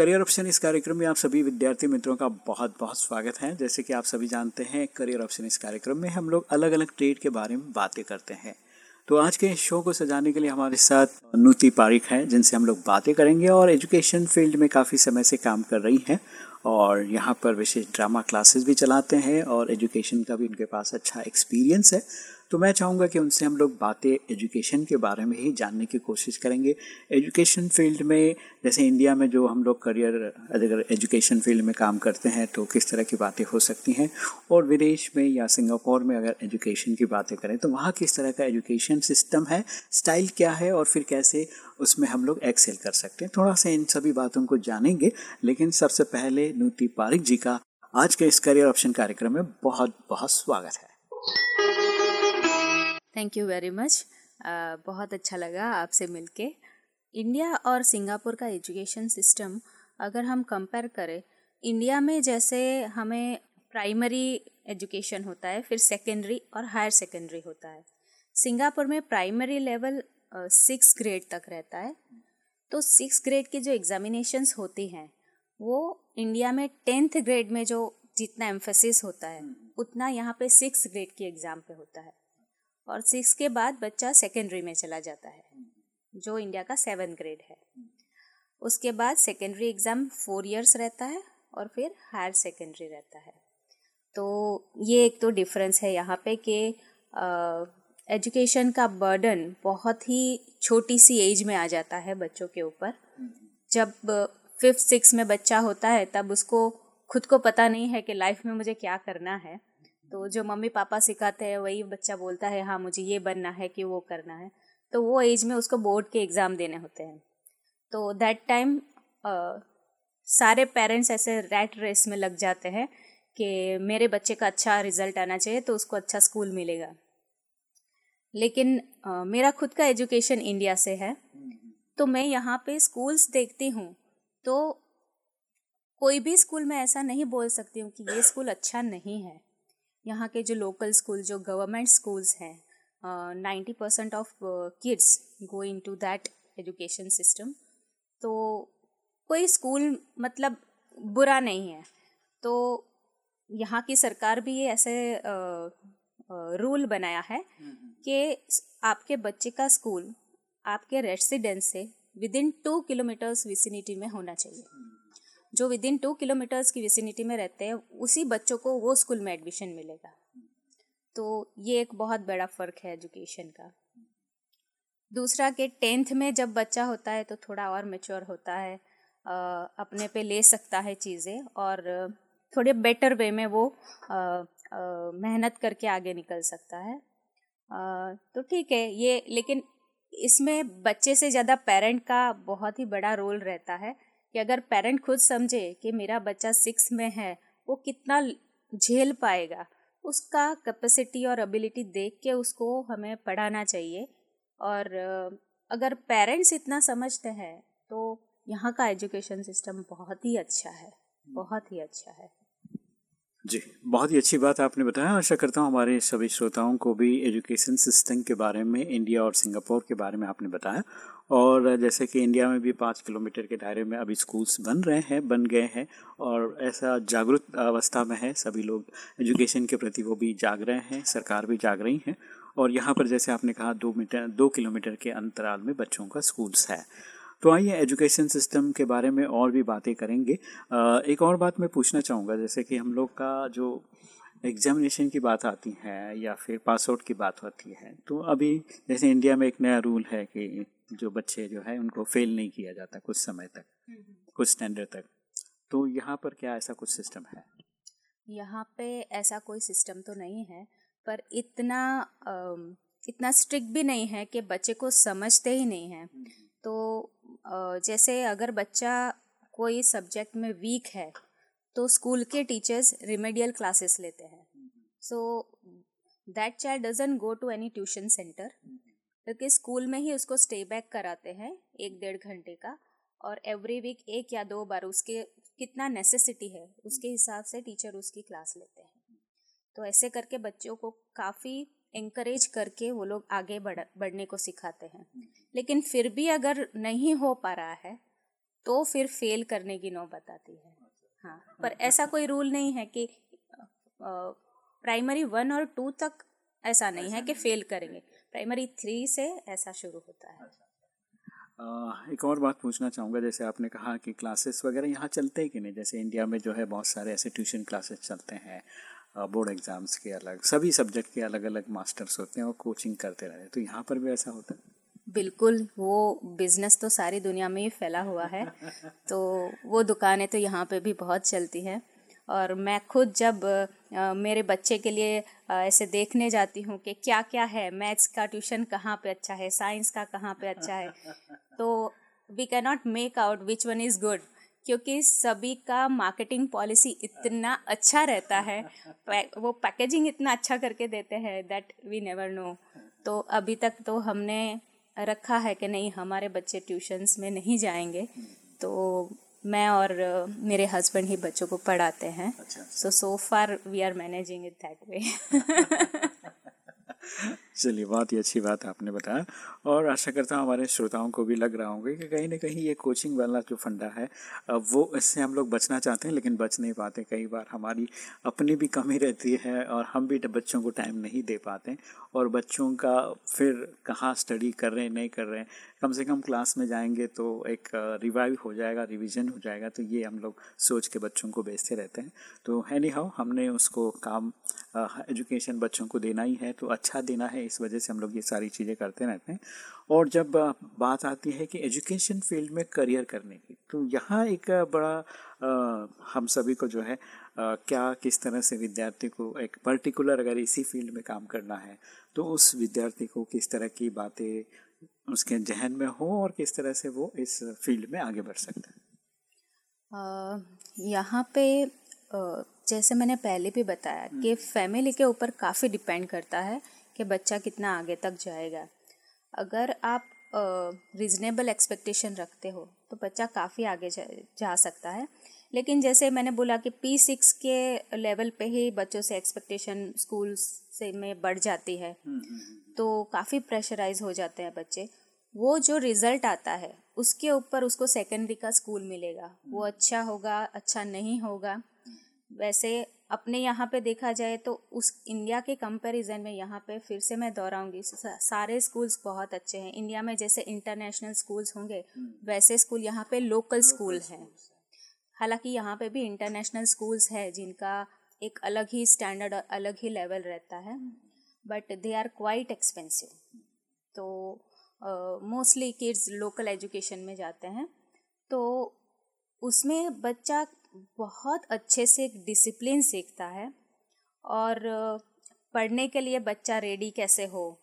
Career option इस कार्यक्रम में आप सभी विद्यार्थी मित्रों का बहुत बहुत स्वागत है। जैसे कि आप सभी जानते हैं, करियर ऑप्शन इस कार्यक्रम में हम लोग अलग अलग ट्रेड के बारे में बातें करते हैं। तो आज के शो को सजाने के लिए हमारे साथ नूति पारिक हैं, जिनसे हम लोग बातें करेंगे और एजुकेशन फ़ील्ड में काफ़ी समय से काम कर रही हैं और यहाँ पर विशेष ड्रामा क्लासेस भी चलाते हैं और एजुकेशन का भी उनके पास अच्छा एक्सपीरियंस है। तो मैं चाहूँगा कि उनसे हम लोग बातें एजुकेशन के बारे में ही जानने की कोशिश करेंगे। एजुकेशन फ़ील्ड में, जैसे इंडिया में जो हम लोग करियर अगर एजुकेशन फ़ील्ड में काम करते हैं तो किस तरह की बातें हो सकती हैं? और विदेश में या सिंगापुर में अगर एजुकेशन की बातें करें तो वहाँ किस तरह का एजुकेशन सिस्टम है स्टाइल क्या है, और फिर कैसे उसमें हम लोग एक्सेल कर सकते हैं? थोड़ा सा इन सभी बातों को जानेंगे, लेकिन सबसे पहले नूति पारिक जी का आज के इस करियर ऑप्शन कार्यक्रम में बहुत बहुत स्वागत है। थैंक यू वेरी मच बहुत अच्छा लगा आपसे मिलके। इंडिया और सिंगापुर का एजुकेशन सिस्टम अगर हम कंपेयर करें इंडिया में जैसे हमें प्राइमरी एजुकेशन होता है फिर सेकेंडरी और हायर सेकेंडरी होता है। सिंगापुर में प्राइमरी लेवल सिक्स ग्रेड तक रहता है। तो सिक्स ग्रेड की जो एग्जामिनेशंस होती हैं वो इंडिया में टेंथ ग्रेड में जो जितना एम्फेसिस होता है उतना यहाँ पे सिक्स ग्रेड की एग्ज़ाम पे होता है। और सिक्स के बाद बच्चा सेकेंडरी में चला जाता है, जो इंडिया का सेवन ग्रेड है। उसके बाद सेकेंडरी एग्ज़ाम फोर इयर्स रहता है और फिर हायर सेकेंडरी रहता है। तो ये एक तो डिफरेंस है यहाँ पे कि एजुकेशन का बर्डन बहुत ही छोटी सी एज में आ जाता है बच्चों के ऊपर। जब फिफ्थ सिक्स में बच्चा होता है तब उसको खुद को पता नहीं है कि लाइफ में मुझे क्या करना है। तो जो मम्मी पापा सिखाते हैं वही बच्चा बोलता है हाँ मुझे ये बनना है कि वो करना है। तो वो एज में उसको बोर्ड के एग्ज़ाम देने होते हैं। तो दैट टाइम सारे पेरेंट्स ऐसे रैट रेस में लग जाते हैं कि मेरे बच्चे का अच्छा रिज़ल्ट आना चाहिए तो उसको अच्छा स्कूल मिलेगा। लेकिन uh, मेरा खुद का एजुकेशन इंडिया से है। तो मैं यहाँ पे स्कूल्स देखती हूँ तो कोई भी स्कूल में ऐसा नहीं बोल सकती हूँ कि ये स्कूल अच्छा नहीं है। यहाँ के जो लोकल स्कूल जो गवर्नमेंट स्कूल्स हैं ninety percent of kids go into that education system तो कोई स्कूल मतलब बुरा नहीं है। तो यहाँ की सरकार भी ये ऐसे रूल बनाया है कि आपके बच्चे का स्कूल आपके रेसिडेंस से within two kilometres vicinity में होना चाहिए। जो विद इन टू किलोमीटर्स की विसिनिटी में रहते हैं उसी बच्चों को वो स्कूल में एडमिशन मिलेगा। तो ये एक बहुत बड़ा फ़र्क है एजुकेशन का। दूसरा कि टेंथ में जब बच्चा होता है तो थोड़ा और मेच्योर होता है आ, अपने पे ले सकता है चीज़ें और थोड़े बेटर वे में वो मेहनत करके आगे निकल सकता है। आ, तो ठीक है ये लेकिन इसमें बच्चे से ज़्यादा पेरेंट का बहुत ही बड़ा रोल रहता है। कि अगर पेरेंट खुद समझे कि मेरा बच्चा सिक्स में है, वो कितना झेल पाएगा। उसका कैपेसिटी और एबिलिटी देख के उसको हमें पढ़ाना चाहिए। और अगर पेरेंट्स इतना समझते हैं तो यहाँ का एजुकेशन सिस्टम बहुत ही अच्छा है। बहुत ही अच्छा है। जी, बहुत ही अच्छी बात आपने बताया। आशा करता हूँ हमारे सभी श्रोताओं को भी एजुकेशन सिस्टम के बारे में इंडिया और सिंगापुर के बारे में आपने बताया। और जैसे कि इंडिया में भी पाँच किलोमीटर के दायरे में अभी स्कूल्स बन रहे हैं, बन गए हैं और ऐसा जागरूक अवस्था में है, सभी लोग एजुकेशन के प्रति वो भी जाग रहे हैं, सरकार भी जाग रही है और यहाँ पर जैसे आपने कहा, दो मीटर, दो किलोमीटर के अंतराल में बच्चों का स्कूल्स है। तो आइए एजुकेशन सिस्टम के बारे में और भी बातें करेंगे। एक और बात मैं पूछना चाहूँगा, जैसे कि हम लोग का जो एग्जामिनेशन की बात आती है या फिर पास आउट की बात होती है तो अभी जैसे इंडिया में एक नया रूल है कि जो बच्चे जो है उनको फेल नहीं किया जाता कुछ समय तक कुछ स्टैंडर्ड तक। तो यहाँ पर क्या ऐसा कुछ सिस्टम है? यहाँ पे ऐसा कोई सिस्टम तो नहीं है पर इतना इतना स्ट्रिक्ट भी नहीं है कि बच्चे को समझते ही नहीं है। तो जैसे अगर बच्चा कोई सब्जेक्ट में वीक है तो स्कूल के टीचर्स रिमेडियल क्लासेस लेते हैं। So that child doesn't go to any tuition centre क्योंकि स्कूल में ही उसको स्टे बैक कराते हैं एक डेढ़ घंटे का और एवरी वीक एक या दो बार उसके कितना नेसेसिटी है उसके हिसाब से टीचर उसकी क्लास लेते हैं। तो ऐसे करके बच्चों को काफ़ी इंकरेज करके वो लोग आगे बढ़ बढ़ने को सिखाते हैं। लेकिन फिर भी अगर नहीं हो पा रहा है तो फिर फेल करने की नौबत आती है। हाँ पर ऐसा कोई रूल नहीं है कि प्राइमरी वन और टू तक ऐसा नहीं है कि फेल करेंगे। प्राइमरी थ्री से ऐसा शुरू होता है। एक और बात पूछना चाहूँगा जैसे आपने कहा कि क्लासेस वगैरह यहाँ चलते हैं कि नहीं? जैसे इंडिया में जो है बहुत सारे ऐसे ट्यूशन क्लासेस चलते हैं बोर्ड एग्ज़ाम्स के अलग सभी सब्जेक्ट के अलग अलग मास्टर्स होते हैं और कोचिंग करते रहते हैं। तो यहाँ पर भी ऐसा होता है? बिल्कुल वो बिज़नेस तो सारी दुनिया में ही फैला हुआ है। तो वो दुकानें तो यहाँ पे भी बहुत चलती हैं। और मैं खुद जब मेरे बच्चे के लिए ऐसे देखने जाती हूँ कि क्या क्या है, मैथ्स का ट्यूशन कहाँ पे अच्छा है, साइंस का कहाँ पे अच्छा है तो we can not make out which one is good क्योंकि सभी का मार्केटिंग पॉलिसी इतना अच्छा रहता है वो पैकेजिंग इतना अच्छा करके देते हैं दैट वी नेवर नो तो अभी तक तो हमने रखा है कि नहीं, हमारे बच्चे ट्यूशन्स में नहीं जाएँगे तो मैं और मेरे हस्बैंड ही बच्चों को पढ़ाते हैं। So so far we are managing it that way चलिए, बहुत ही अच्छी बात आपने बताया। और आशा करता हूँ हमारे श्रोताओं को भी लग रहा होगा कि कहीं ना कहीं ये कोचिंग वाला जो फंडा है वो इससे हम लोग बचना चाहते हैं, लेकिन बच नहीं पाते। कई बार हमारी अपनी भी कमी रहती है और हम भी बच्चों को टाइम नहीं दे पाते और बच्चों का फिर कहाँ स्टडी कर रहे हैं, नहीं कर रहे हैं, कम से कम क्लास में जाएँगे तो एक रिवाइव हो जाएगा रिवीजन हो जाएगा तो ये हम लोग सोच के बच्चों को बेचते रहते हैं। तो है हाउ हमने उसको काम एजुकेशन बच्चों को देना ही है तो अच्छा देना है इस वजह से हम लोग ये सारी चीज़ें करते रहते हैं और जब बात आती है कि एजुकेशन फ़ील्ड में करियर करने की तो यहाँ एक बड़ा आ, हम सभी को जो है आ, क्या किस तरह से विद्यार्थी को एक पर्टिकुलर अगर इसी फ़ील्ड में काम करना है तो उस विद्यार्थी को किस तरह की बातें उसके जहन में हो और किस तरह से वो इस फ़ील्ड में आगे बढ़ सकता है यहाँ पे आ, जैसे मैंने पहले भी बताया हम्म। कि फैमिली के ऊपर काफ़ी डिपेंड करता है कि बच्चा कितना आगे तक जाएगा। अगर आप रिजनेबल एक्सपेक्टेशन रखते हो तो बच्चा काफ़ी आगे जा, जा सकता है। लेकिन जैसे मैंने बोला कि पी सिक्स के लेवल पे ही बच्चों से एक्सपेक्टेशन स्कूल से में बढ़ जाती है हम्म, हम्म, तो काफ़ी प्रेशराइज हो जाते हैं बच्चे। वो जो रिज़ल्ट आता है उसके ऊपर उसको सेकेंडरी का स्कूल मिलेगा। वो अच्छा होगा अच्छा नहीं होगा। वैसे अपने यहाँ पे देखा जाए तो उस इंडिया के कंपैरिजन में यहाँ पे फिर से मैं दोहराऊँगी। सारे स्कूल्स बहुत अच्छे हैं। इंडिया में जैसे इंटरनेशनल स्कूल्स होंगे हम्म। वैसे स्कूल यहाँ पे लोकल स्कूल हैं। हालाँकि यहाँ पे भी इंटरनेशनल स्कूल्स है जिनका एक अलग ही स्टैंडर्ड और अलग ही लेवल रहता है। But they are quite expensive तो मोस्टली किड्स लोकल एजुकेशन में जाते हैं। तो उसमें बच्चा बहुत अच्छे से डिसिप्लिन सीखता है और पढ़ने के लिए बच्चा रेडी कैसे हो?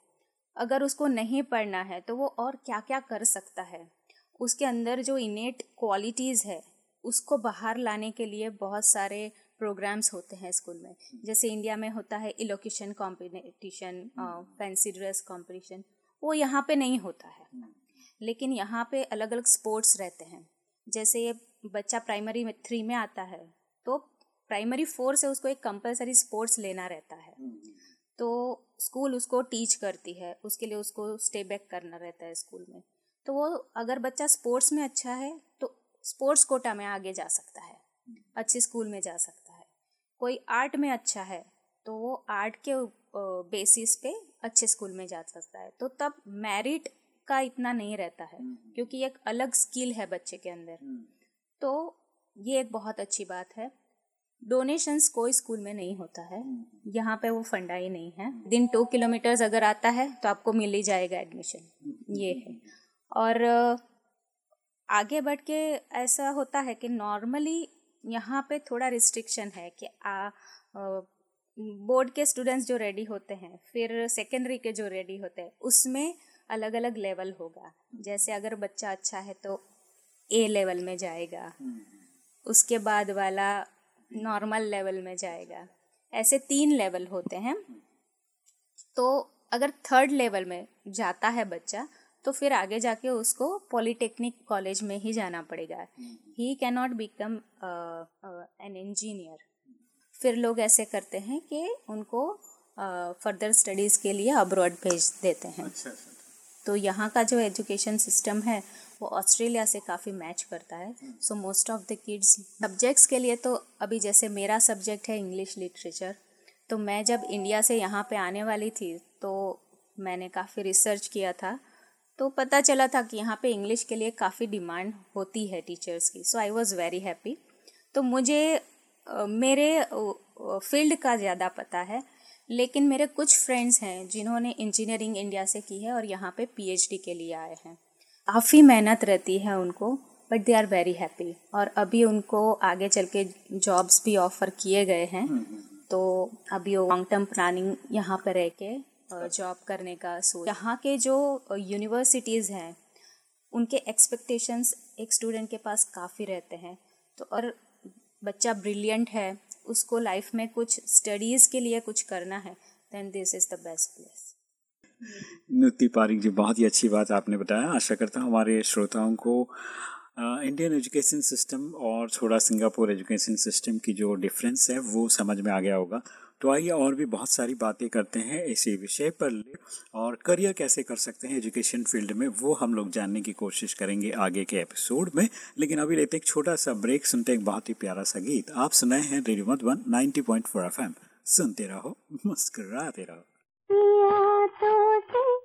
अगर उसको नहीं पढ़ना है तो वो और क्या क्या कर सकता है? उसके अंदर जो इनेट क्वालिटीज़ है, उसको बाहर लाने के लिए बहुत सारे प्रोग्राम्स होते हैं स्कूल में। जैसे इंडिया में होता है elocution competition fancy dress competition वो यहाँ पे नहीं होता है। लेकिन यहाँ पे अलग अलग स्पोर्ट्स रहते हैं। जैसे ये बच्चा प्राइमरी में थ्री में आता है तो प्राइमरी फोर से उसको एक कंपलसरी स्पोर्ट्स लेना रहता है। तो स्कूल उसको टीच करती है उसके लिए उसको स्टे बैक करना रहता है स्कूल में। तो वो अगर बच्चा स्पोर्ट्स में अच्छा है तो स्पोर्ट्स कोटा में आगे जा सकता है अच्छे स्कूल में जा सकता है। कोई आर्ट में अच्छा है तो वो आर्ट के बेसिस पे अच्छे स्कूल में जा सकता है। तो तब मेरिट का इतना नहीं रहता है क्योंकि एक अलग स्किल है बच्चे के अंदर। तो ये एक बहुत अच्छी बात है। डोनेशंस कोई स्कूल में नहीं होता है। यहाँ पे वो फंडा ही नहीं है। दिन टू किलोमीटर्स अगर आता है तो आपको मिल ही जाएगा एडमिशन ये है। और आगे बढ़ के ऐसा होता है कि नॉर्मली यहाँ पे थोड़ा रिस्ट्रिक्शन है कि आ बोर्ड के स्टूडेंट्स जो रेडी होते हैं फिर सेकेंडरी के जो रेडी होते हैं उसमें अलग अलग लेवल होगा। जैसे अगर बच्चा अच्छा है तो ए लेवल में जाएगा। उसके बाद वाला नॉर्मल लेवल में जाएगा। ऐसे तीन लेवल होते हैं। तो अगर थर्ड लेवल में जाता है बच्चा तो फिर आगे जाके उसको पॉलिटेक्निक कॉलेज में ही जाना पड़ेगा। He can not become an engineer फिर लोग ऐसे करते हैं कि उनको फर्दर uh, स्टडीज़ के लिए अब्रॉड भेज देते हैं। अच्छा अच्छा। तो यहाँ का जो एजुकेशन सिस्टम है, वो ऑस्ट्रेलिया से काफ़ी मैच करता है। So most of the kids subjects के लिए तो अभी जैसे मेरा सब्जेक्ट है इंग्लिश लिटरेचर तो मैं जब इंडिया से यहाँ पे आने वाली थी तो मैंने काफ़ी रिसर्च किया था। तो पता चला था कि यहाँ पे इंग्लिश के लिए काफ़ी डिमांड होती है टीचर्स की। So I was very happy तो मुझे मेरे फ़ील्ड का ज़्यादा पता है। लेकिन मेरे कुछ फ्रेंड्स हैं जिन्होंने इंजीनियरिंग इंडिया से की है और यहाँ पे पीएचडी के लिए आए हैं। काफ़ी मेहनत रहती है उनको but they are very happy और अभी उनको आगे चल के जॉब्स भी ऑफ़र किए गए हैं। तो अभी वो लॉन्ग टर्म प्लानिंग यहाँ पर रह के जॉब करने का सोच यहाँ के जो यूनिवर्सिटीज़ हैं उनके एक्सपेक्टेशंस एक स्टूडेंट के पास काफ़ी रहते हैं। तो और बच्चा ब्रिलियंट है उसको लाइफ में कुछ स्टडीज़ के लिए कुछ करना है then this is the best place Nuti Pareek ji, बहुत ही अच्छी बात आपने बताया। आशा करता हूँ हमारे श्रोताओं को इंडियन एजुकेशन सिस्टम और थोड़ा सिंगापुर एजुकेशन सिस्टम की जो डिफरेंस है, वो समझ में आ गया होगा। तो आइए और भी बहुत सारी बातें करते हैं इसी विषय पर ले और करियर कैसे कर सकते हैं एजुकेशन फ़ील्ड में, वो हम लोग जानने की कोशिश करेंगे आगे के एपिसोड में। लेकिन अभी लेते एक छोटा सा ब्रेक, सुनते एक बहुत ही प्यारा सा गीत। आप सुनाए हैं रेडियो मधुबन 90.4 पॉइंट सुनते रहो, मुस्कुराते रहो। यादों से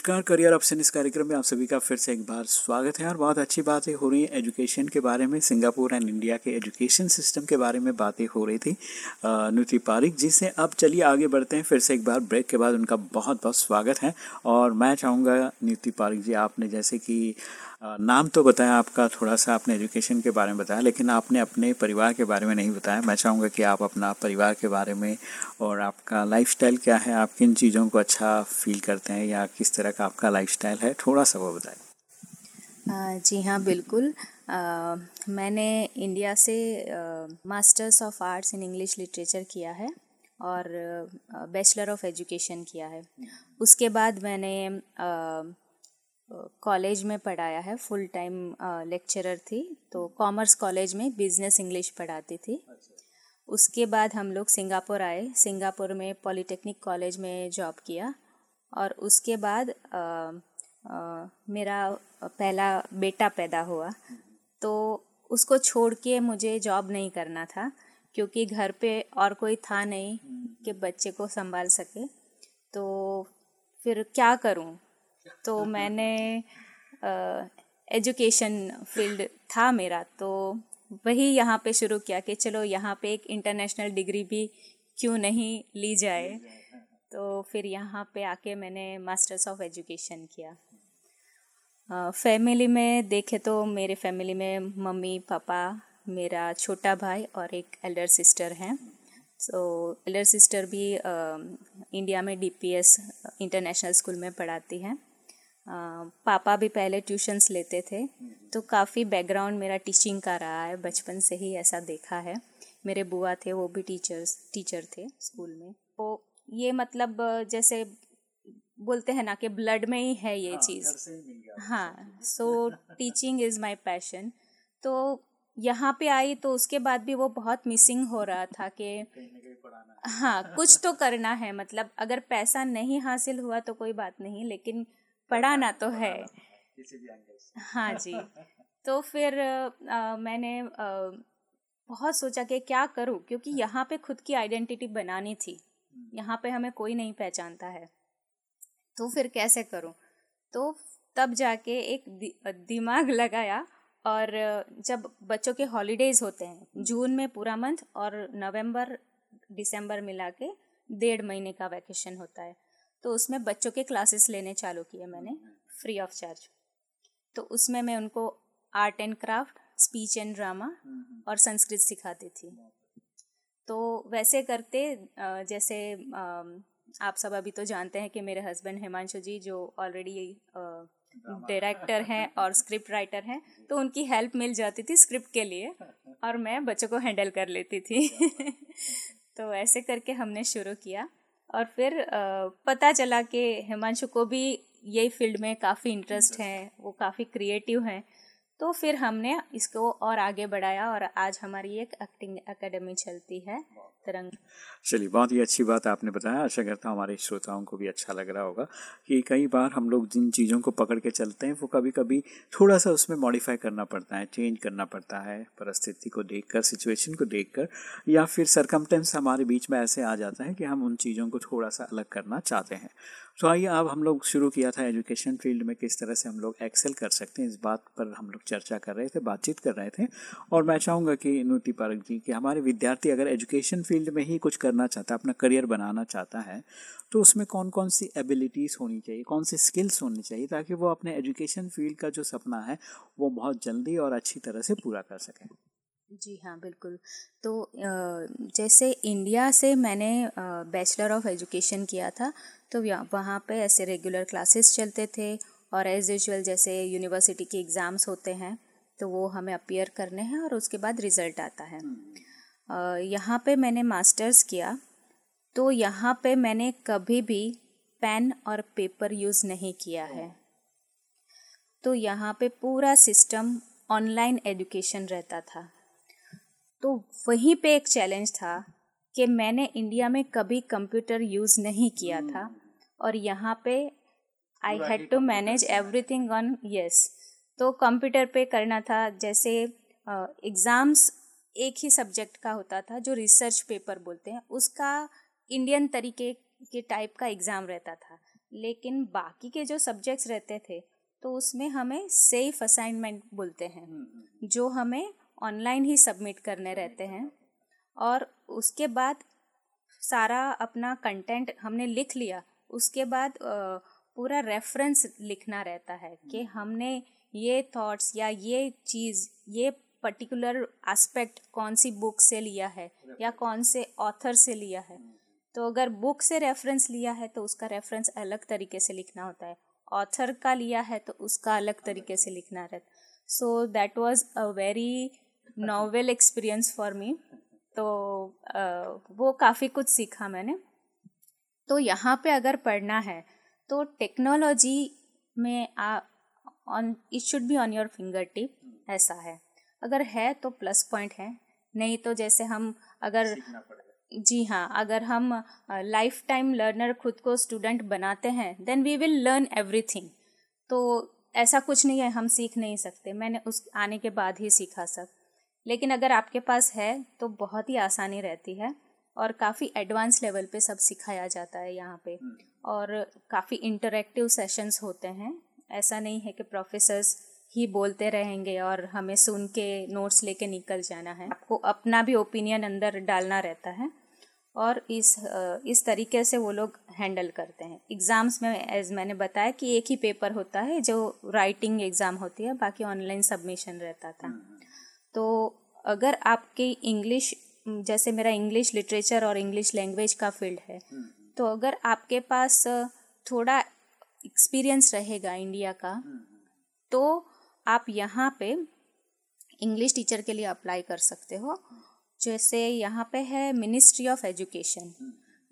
नमस्कार, करियर ऑप्शन इस कार्यक्रम में आप सभी का फिर से एक बार स्वागत है और बहुत अच्छी बातें हो रही हैं। एजुकेशन के बारे में, सिंगापुर एंड इंडिया के एजुकेशन सिस्टम के बारे में बातें हो रही थी नुति पारिक जी से। अब चलिए आगे बढ़ते हैं, फिर से एक बार ब्रेक के बाद उनका बहुत बहुत स्वागत है। और मैं चाहूँगा नीति पारिक जी, आपने जैसे कि नाम तो बताया आपका थोड़ा सा आपने एजुकेशन के बारे में बताया लेकिन आपने अपने परिवार के बारे में नहीं बताया। मैं चाहूँगा कि आप अपना परिवार के बारे में और आपका लाइफस्टाइल क्या है आप किन चीज़ों को अच्छा फील करते हैं या किस तरह का आपका लाइफस्टाइल है थोड़ा सा वो बताएँ। जी हाँ बिल्कुल। आ, मैंने इंडिया से masters of arts in English literature किया है और बैचलर ऑफ़ एजुकेशन किया है। उसके बाद मैंने आ, कॉलेज में पढ़ाया है फुल टाइम लेक्चरर थी तो कॉमर्स कॉलेज में बिज़नेस इंग्लिश पढ़ाती थी। उसके बाद हम लोग सिंगापुर आए सिंगापुर में पॉलिटेक्निक कॉलेज में जॉब किया और उसके बाद आ, आ, मेरा पहला बेटा पैदा हुआ। तो उसको छोड़ के मुझे जॉब नहीं करना था क्योंकि घर पे और कोई था नहीं कि बच्चे को संभाल सके। तो फिर क्या करूँ? तो मैंने एजुकेशन फ़ील्ड था मेरा तो वही यहाँ पे शुरू किया कि चलो यहाँ पे एक इंटरनेशनल डिग्री भी क्यों नहीं ली जाए। तो फिर यहाँ पे आके मैंने मास्टर्स ऑफ़ एजुकेशन किया। फैमिली में देखे तो मेरे फैमिली में मम्मी पापा मेरा छोटा भाई और एक एल्डर सिस्टर हैं। सो एल्डर सिस्टर भी इंडिया में डीपीएस इंटरनेशनल स्कूल में पढ़ाती हैं। पापा भी पहले ट्यूशन्स लेते थे तो काफ़ी बैकग्राउंड मेरा टीचिंग का रहा है बचपन से ही ऐसा देखा है। मेरे बुआ थे वो भी टीचर्स टीचर थे स्कूल में। तो ये मतलब जैसे बोलते हैं ना कि ब्लड में ही है ये हाँ, चीज़। हाँ so teaching is my passion तो यहाँ पे आई तो उसके बाद भी वो बहुत मिसिंग हो रहा था कि हाँ कुछ तो करना है मतलब अगर पैसा नहीं हासिल हुआ तो कोई बात नहीं लेकिन पढ़ाना तो है। हाँ जी। तो फिर आ, मैंने आ, बहुत सोचा कि क्या करूँ क्योंकि यहाँ पे खुद की आइडेंटिटी बनानी थी। यहाँ पे हमें कोई नहीं पहचानता है। तो फिर कैसे करूँ? तो तब जाके एक दि, दिमाग लगाया और जब बच्चों के हॉलीडेज होते हैं जून में पूरा मंथ और नवंबर दिसंबर मिला के डेढ़ महीने का वैकेशन होता है। तो उसमें बच्चों के क्लासेस लेने चालू किए मैंने फ्री ऑफ़ चार्ज तो उसमें मैं उनको art and craft speech and drama और संस्कृत सिखाती थी। तो वैसे करते जैसे आप सब अभी तो जानते हैं कि मेरे हस्बैंड हिमांशु जी, जो ऑलरेडी डायरेक्टर हैं और स्क्रिप्ट राइटर हैं तो उनकी हेल्प मिल जाती थी स्क्रिप्ट के लिए और मैं बच्चों को हैंडल कर लेती थी। तो ऐसे करके हमने शुरू किया। और फिर पता चला कि हिमांशु को भी यही फ़ील्ड में काफ़ी इंटरेस्ट है, वो काफ़ी क्रिएटिव हैं। तो फिर हमने इसको और आगे बढ़ाया और आज हमारी एक एक्टिंग एकेडमी चलती है, तरंग। चलिए, बहुत ही अच्छी बात आपने बताया। आशा करता हूँ हमारे श्रोताओं को भी अच्छा लग रहा होगा कि कई बार हम लोग जिन चीज़ों को पकड़ के चलते हैं, वो कभी कभी थोड़ा सा उसमें मॉडिफाई करना पड़ता है चेंज करना पड़ता है, परिस्थिति को देखकर सिचुएशन को देखकर, या फिर सरकमटेंस हमारे बीच में ऐसे आ जाता है कि हम उन चीज़ों को थोड़ा सा अलग करना चाहते हैं। तो आइए अब हम लोग शुरू किया था एजुकेशन फ़ील्ड में किस तरह से हम लोग एक्सेल कर सकते हैं। इस बात पर हम लोग चर्चा कर रहे थे, बातचीत कर रहे थे। और मैं चाहूँगा कि नूति पारक जी, कि हमारे विद्यार्थी अगर एजुकेशन फ़ील्ड में ही कुछ करना चाहता है अपना करियर बनाना चाहता है तो उसमें कौन कौन सी एबिलिटीज़ होनी चाहिए कौन सी स्किल्स होनी चाहिए, ताकि वो अपने एजुकेशन फ़ील्ड का जो सपना है, वो बहुत जल्दी और अच्छी तरह से पूरा कर सकें। जी हाँ बिल्कुल। तो जैसे इंडिया से मैंने बैचलर ऑफ़ एजुकेशन किया था तो वहाँ पे ऐसे रेगुलर क्लासेस चलते थे और एज यूजल जैसे यूनिवर्सिटी के एग्ज़ाम्स होते हैं तो वो हमें अपियर करने हैं और उसके बाद रिज़ल्ट आता है। यहाँ पे मैंने मास्टर्स किया तो यहाँ पे मैंने कभी भी पेन और पेपर यूज़ नहीं किया है। तो यहाँ पे पूरा सिस्टम ऑनलाइन एजुकेशन रहता था। तो वहीं पे एक चैलेंज था कि मैंने इंडिया में कभी कंप्यूटर यूज़ नहीं किया था। और यहाँ पे I had to manage everything on yes तो कंप्यूटर पे करना था जैसे एग्ज़ाम्स एक ही सब्जेक्ट का होता था जो रिसर्च पेपर बोलते हैं उसका इंडियन तरीके के टाइप का एग्ज़ाम रहता था। लेकिन बाकी के जो सब्जेक्ट्स रहते थे तो उसमें हमें सेफ़ असाइनमेंट बोलते हैं जो हमें ऑनलाइन ही सबमिट करने रहते हैं। और उसके बाद सारा अपना कंटेंट हमने लिख लिया उसके बाद पूरा रेफरेंस लिखना रहता है कि हमने ये थॉट्स या ये चीज़ ये पर्टिकुलर एस्पेक्ट कौन सी बुक से लिया है या कौन से ऑथर से लिया है। तो अगर बुक से रेफरेंस लिया है तो उसका रेफरेंस अलग तरीके से लिखना होता है। ऑथर का लिया है तो उसका अलग तरीके से लिखना रहता so that was a very novel experience for me तो अ, वो काफ़ी कुछ सीखा मैंने। तो यहाँ पे अगर पढ़ना है तो टेक्नोलॉजी में आ on it should be on your fingertip ऐसा है। अगर है तो प्लस पॉइंट है नहीं तो जैसे हम अगर जी हाँ अगर हम लाइफ टाइम लर्नर खुद को स्टूडेंट बनाते हैं then we will learn everything तो ऐसा कुछ नहीं है हम सीख नहीं सकते मैंने उस आने के बाद ही सीखा सब। लेकिन अगर आपके पास है तो बहुत ही आसानी रहती है। और काफ़ी एडवांस लेवल पे सब सिखाया जाता है यहाँ पे। और काफ़ी इंटरेक्टिव सेशंस होते हैं। ऐसा नहीं है कि प्रोफेसर्स ही बोलते रहेंगे और हमें सुन के नोट्स लेके निकल जाना है। आपको अपना भी ओपिनियन अंदर डालना रहता है और इस इस तरीके से वो लोग हैंडल करते हैं। एग्ज़ाम्स में एज मैंने बताया कि एक ही पेपर होता है जो राइटिंग एग्ज़ाम होती है बाकी ऑनलाइन सबमिशन रहता था। तो अगर आपकी इंग्लिश जैसे मेरा इंग्लिश लिटरेचर और इंग्लिश लैंग्वेज का फ़ील्ड है। तो अगर आपके पास थोड़ा एक्सपीरियंस रहेगा इंडिया का तो आप यहाँ पे इंग्लिश टीचर के लिए अप्लाई कर सकते हो। जैसे यहाँ पे है मिनिस्ट्री ऑफ़ एजुकेशन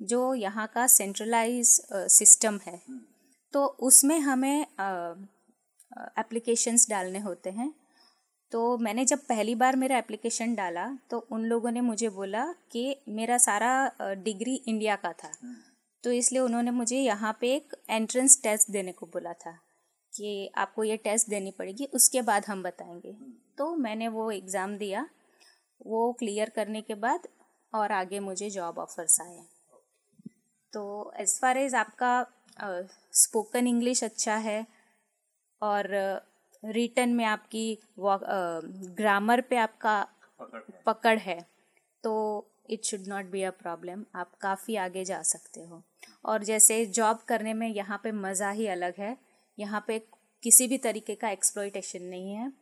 जो यहाँ का सेंट्रलाइज सिस्टम है। तो उसमें हमें एप्लीकेशंस डालने होते हैं। तो मैंने जब पहली बार मेरा एप्लीकेशन डाला तो उन लोगों ने मुझे बोला कि मेरा सारा डिग्री इंडिया का था। तो इसलिए उन्होंने मुझे यहाँ पे एक एंट्रेंस टेस्ट देने को बोला था कि आपको ये टेस्ट देनी पड़ेगी उसके बाद हम बताएँगे। तो मैंने वो एग्ज़ाम दिया वो क्लियर करने के बाद और आगे मुझे जॉब ऑफर्स आए। तो एज़ फार एज आपका स्पोकन इंग्लिश अच्छा है और रिटर्न में आपकी ग्रामर पे आपका पकड़ है तो it should not be a problem आप काफ़ी आगे जा सकते हो। और जैसे जॉब करने में यहाँ पे मज़ा ही अलग है। यहाँ पे किसी भी तरीके का एक्सप्लोइटेशन नहीं है।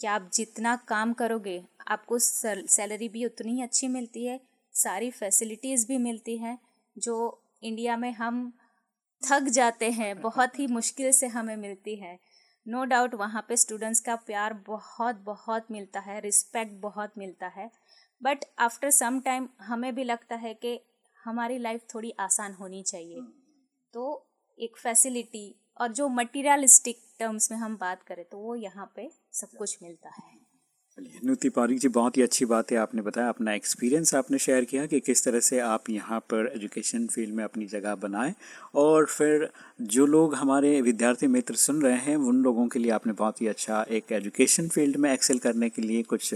कि आप जितना काम करोगे, आपको सैलरी भी उतनी अच्छी मिलती है, सारी फैसिलिटीज़ भी मिलती हैं, जो इंडिया में हम थक जाते हैं, बहुत ही मुश्किल से हमें मिलती है। नो डाउट वहाँ पे स्टूडेंट्स का प्यार बहुत बहुत मिलता है रिस्पेक्ट बहुत मिलता है। बट आफ्टर सम टाइम हमें भी लगता है कि हमारी लाइफ थोड़ी आसान होनी चाहिए। तो एक फैसिलिटी और जो मटीरियलिस्टिक टर्म्स में हम बात करें तो वो यहाँ पे सब कुछ मिलता है। चलिए नुति पारिक जी, बहुत ही अच्छी बात है आपने बताया, अपना एक्सपीरियंस आपने शेयर किया कि किस तरह से आप यहाँ पर एजुकेशन फ़ील्ड में अपनी जगह बनाए और फिर जो लोग हमारे विद्यार्थी मित्र सुन रहे हैं, उन लोगों के लिए आपने बहुत ही अच्छा एक एजुकेशन फ़ील्ड में एक्सेल करने के लिए कुछ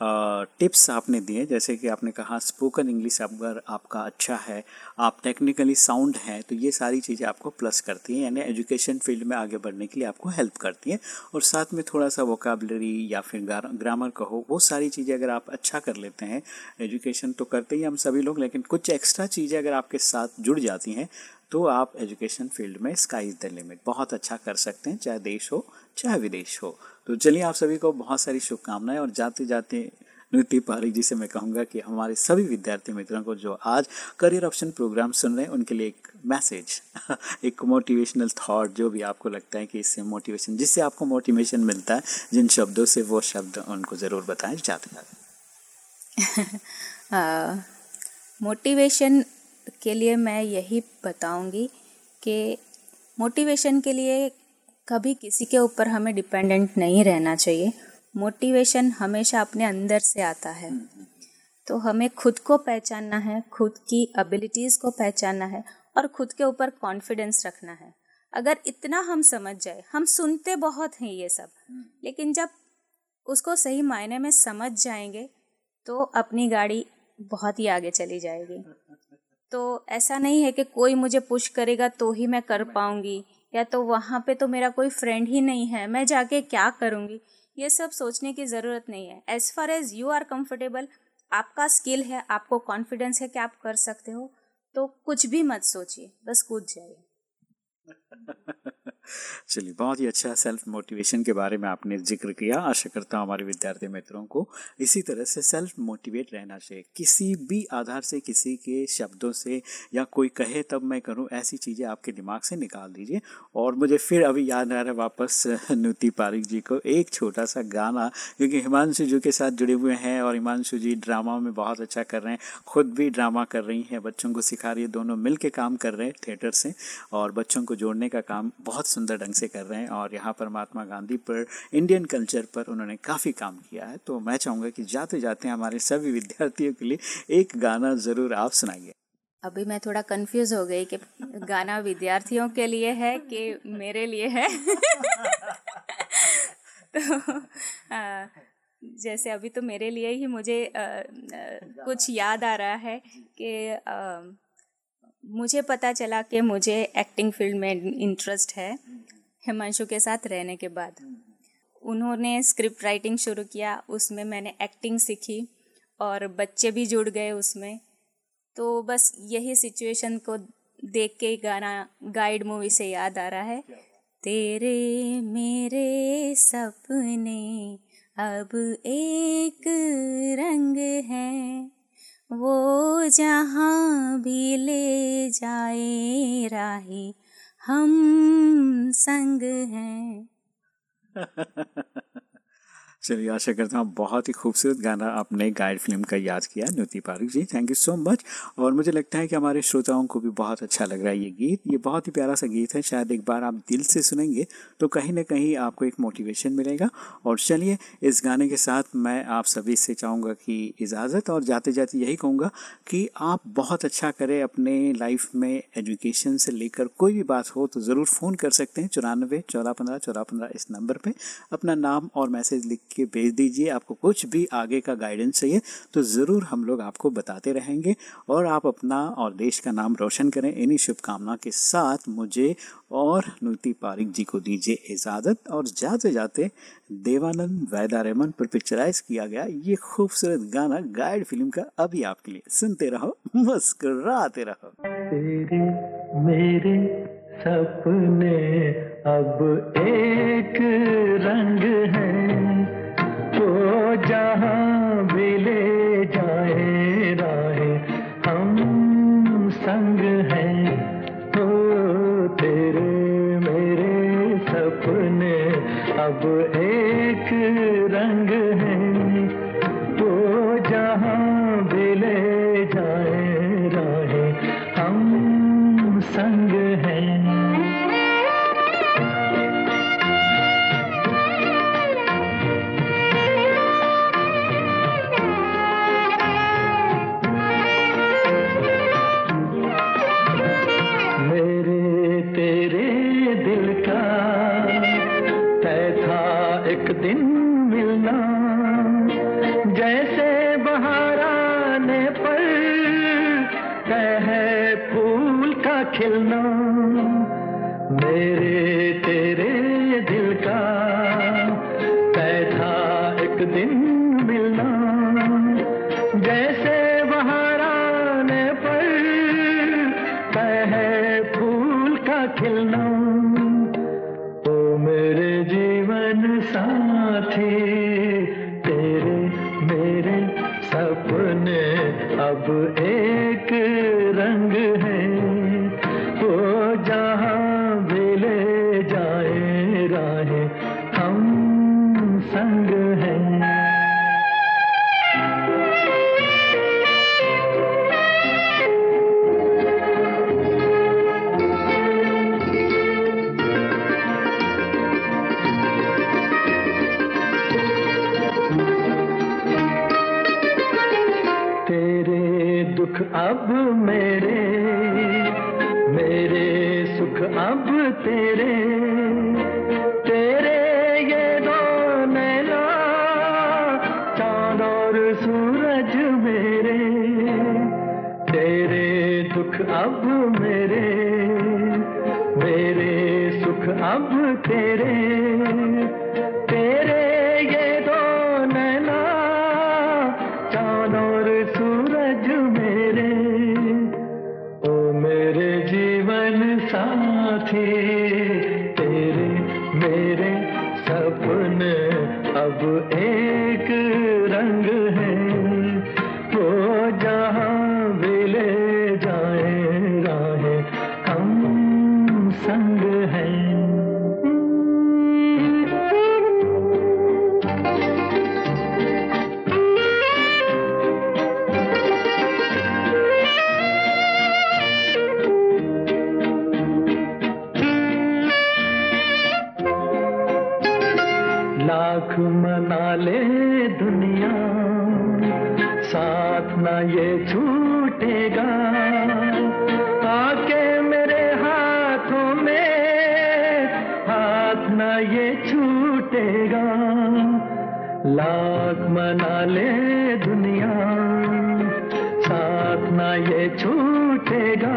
टिप्स आपने दिए, जैसे कि आपने कहा स्पोकन इंग्लिश अगर आपका अच्छा है आप टेक्निकली साउंड हैं तो ये सारी चीज़ें आपको प्लस करती हैं, यानी एजुकेशन फ़ील्ड में आगे बढ़ने के लिए आपको हेल्प करती हैं। और साथ में थोड़ा सा वोकाबलरी या फिर ग्रामर कहो, वो सारी चीज़ें अगर आप अच्छा कर लेते हैं एजुकेशन तो करते ही हम सभी लोग, लेकिन कुछ एक्स्ट्रा चीज़ें अगर आपके साथ जुड़ जाती हैं तो आप एजुकेशन फ़ील्ड में स्काई इज़ द लिमिट बहुत अच्छा कर सकते हैं, चाहे देश हो, चाहे विदेश हो। तो चलिए आप सभी को बहुत सारी शुभकामनाएँ, और जाते जाते नुति पारिक जी से मैं कहूँगा कि हमारे सभी विद्यार्थी मित्रों को जो आज करियर ऑप्शन प्रोग्राम सुन रहे हैं, उनके लिए एक मैसेज एक मोटिवेशनल थाट जो भी आपको लगता है कि इससे मोटिवेशन जिससे आपको मोटिवेशन मिलता है, जिन शब्दों से वो शब्द उनको ज़रूर बताएँ, जाते जाते मोटिवेशन के लिए मैं यही बताऊँगी कि मोटिवेशन के लिए कभी किसी के ऊपर हमें डिपेंडेंट नहीं रहना चाहिए। मोटिवेशन हमेशा अपने अंदर से आता है। तो हमें खुद को पहचानना है, खुद की एबिलिटीज़ को पहचानना है और खुद के ऊपर कॉन्फिडेंस रखना है। अगर इतना हम समझ जाए, हम सुनते बहुत हैं ये सब, लेकिन जब उसको सही मायने में समझ जाएँगे तो अपनी गाड़ी बहुत ही आगे चली जाएगी। तो ऐसा नहीं है कि कोई मुझे पुश करेगा तो ही मैं कर पाऊँगी, या तो वहाँ पे तो मेरा कोई फ्रेंड ही नहीं है, मैं जाके क्या करूँगी? ये सब सोचने की ज़रूरत नहीं है। As far as you are comfortable आपका स्किल है, आपको कॉन्फिडेंस है कि आप कर सकते हो तो कुछ भी मत सोचिए, बस कूद जाइए। चलिए, बहुत ही अच्छा सेल्फ मोटिवेशन के बारे में आपने ज़िक्र किया। आशा करता हूँ हमारे विद्यार्थी मित्रों को इसी तरह से सेल्फ मोटिवेट रहना चाहिए। किसी भी आधार से, किसी के शब्दों से या कोई कहे, तब मैं करूँ, ऐसी चीज़ें आपके दिमाग से निकाल दीजिए। और मुझे फिर अभी याद आ रहा है वापस नुति पारिक जी को एक छोटा सा गाना, क्योंकि हिमांशु जी के साथ जुड़े हुए हैं और हिमांशु जी ड्रामा में बहुत अच्छा कर रहे हैं। खुद भी ड्रामा कर रही हैं, बच्चों को सिखा रही है, दोनों मिल काम कर रहे हैं थिएटर से और बच्चों को जोड़ने का काम बहुत सुंदर ढंग से कर रहे हैं और यहाँ पर महात्मा गांधी पर इंडियन कल्चर पर उन्होंने काफ़ी काम किया है। तो मैं चाहूँगा कि जाते जाते हमारे सभी विद्यार्थियों के लिए एक गाना ज़रूर आप सुनाइए। अभी मैं थोड़ा कंफ्यूज हो गई कि गाना विद्यार्थियों के लिए है कि मेरे लिए है? तो आ, जैसे अभी तो मेरे लिए ही मुझे आ, आ, कुछ याद आ रहा है कि मुझे पता चला कि मुझे एक्टिंग फ़ील्ड में इंटरेस्ट है, हिमांशु के साथ रहने के बाद। उन्होंने स्क्रिप्ट राइटिंग शुरू किया, उसमें मैंने एक्टिंग सीखी और बच्चे भी जुड़ गए उसमें। तो बस यही सिचुएशन को देख के गाना गाइड मूवी से याद आ रहा है। तेरे मेरे सपने अब एक रंग है। वो जहाँ भी ले जाए राही हम संग हैं। चलिए, आशा करता हूँ बहुत ही खूबसूरत गाना आपने गाइड फ़िल्म का याद किया Nyuti Pareek ji thank you so much और मुझे लगता है कि हमारे श्रोताओं को भी बहुत अच्छा लग रहा है ये गीत। ये बहुत ही प्यारा सा गीत है, शायद एक बार आप दिल से सुनेंगे तो कहीं ना कहीं आपको एक मोटिवेशन मिलेगा। और चलिए, इस गाने के साथ मैं आप सभी से चाहूँगा कि इजाज़त और जाते जाते यही कहूँगा कि आप बहुत अच्छा करें अपने लाइफ में एजुकेशन से लेकर कोई भी बात हो तो ज़रूर फ़ोन कर सकते हैं। चौरानबे चौदह पंद्रह चौदह पंद्रह इस नंबर पर अपना नाम और मैसेज लिख के भेज दीजिए, आपको कुछ भी आगे का गाइडेंस चाहिए तो ज़रूर हम लोग आपको बताते रहेंगे और आप अपना और देश का नाम रोशन करें। इन्हीं शुभकामना के साथ मुझे और नुति पारिक जी को दीजिए इजाज़त और जाते जाते देवानंद वैदा रेमन पर पिक्चराइज किया गया ये खूबसूरत गाना गाइड फ़िल्म का अभी आपके लिए। सुनते रहो, मुस्कुराते रहो। तेरे, मेरे सपने अब एक रंग है। वो जहाँ भी ले मेरे तेरे दिल का तय एक दिन लाख मना ले दुनिया, साथ ना ये छूटेगा। आके मेरे हाथों में हाथ ना ये छूटेगा। लाख मना ले दुनिया, साथ ना ये छूटेगा।